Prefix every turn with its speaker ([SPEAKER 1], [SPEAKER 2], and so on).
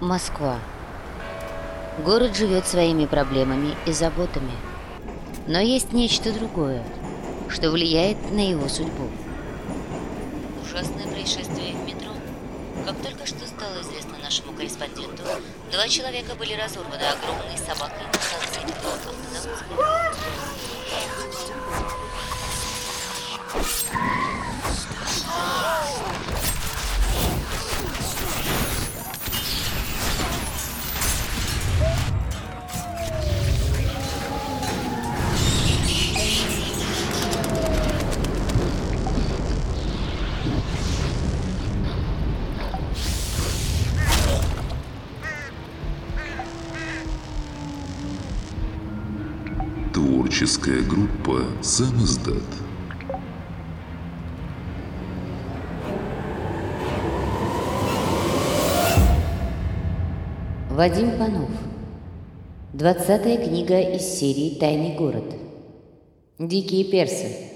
[SPEAKER 1] Москва. Город живет своими проблемами и заботами. Но есть нечто другое, что влияет на его судьбу. Ужасное происшествие в метро. Как только что стало известно нашему корреспонденту, два человека были разорваны огромной собакой на станции метро.
[SPEAKER 2] Творческая группа «Самоздат».
[SPEAKER 1] Вадим Панов. Двадцатая книга из серии «Тайный город». Дикие персы.